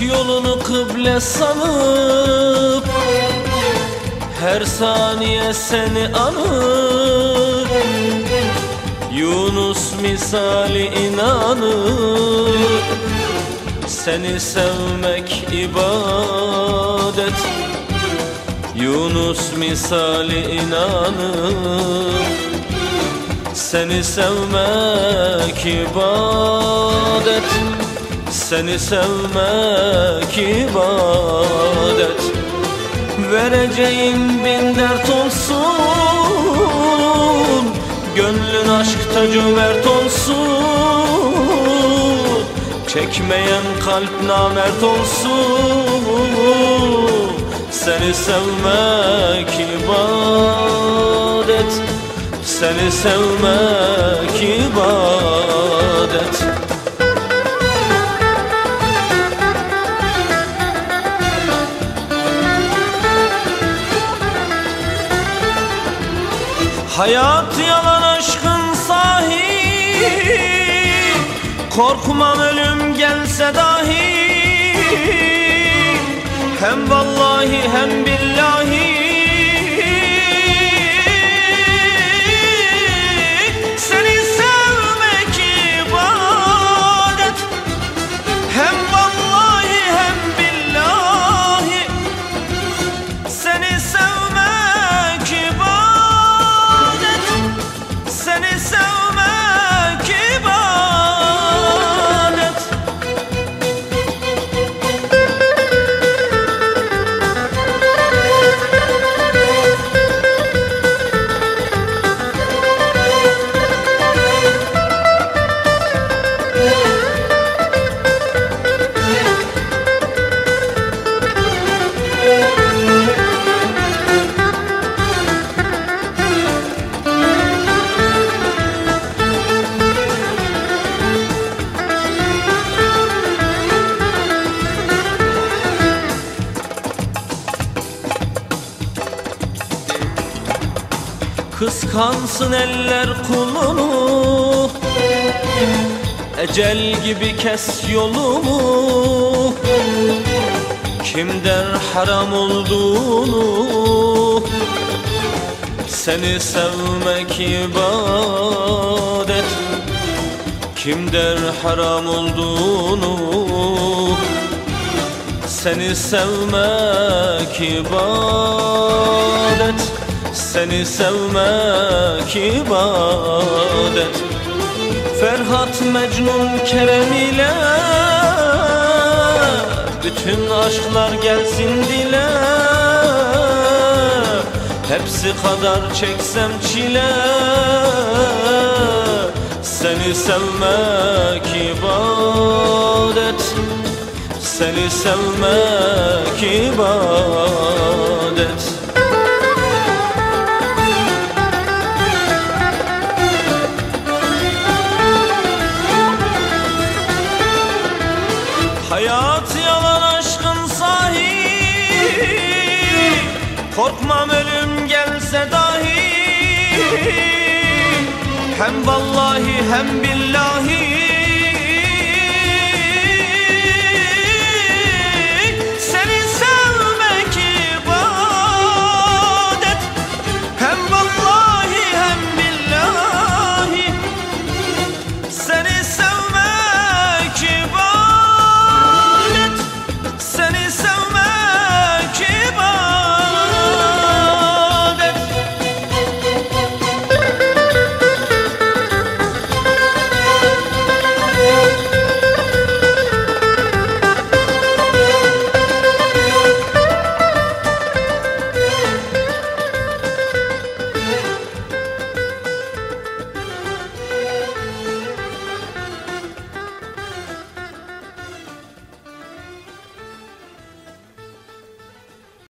Yolunu kıble sanıp Her saniye seni anır Yunus misali inanır Seni sevmek ibadet. Yunus misali inanır Seni sevmek ibadet Seni sevmek ibadet. Vereceğin bin dert olsun. Gönlün aşkta cömert olsun. Çekmeyen kalp namert olsun. Seni sevmek ibadet. Seni sevmek ibadet Hayat yalan aşkın sahi. Korkmam ölüm gelse dahi. Hem vallahi hem billahi Kıskansın eller kulunu. Ecel gibi kes yolumu. Kim der haram olduğunu. Seni sevmek ibadet. Kim der haram olduğunu. Seni sevmek ibadet Seni sevmek ibadet. Ferhat Mecnun Kerem ile Bütün aşklar gelsin dile. Hepsi kadar çeksem çile. Seni sevmek ibadet. Seni sevmek ibadet Korkmam ölüm gelse dahi. Hem vallahi hem billahi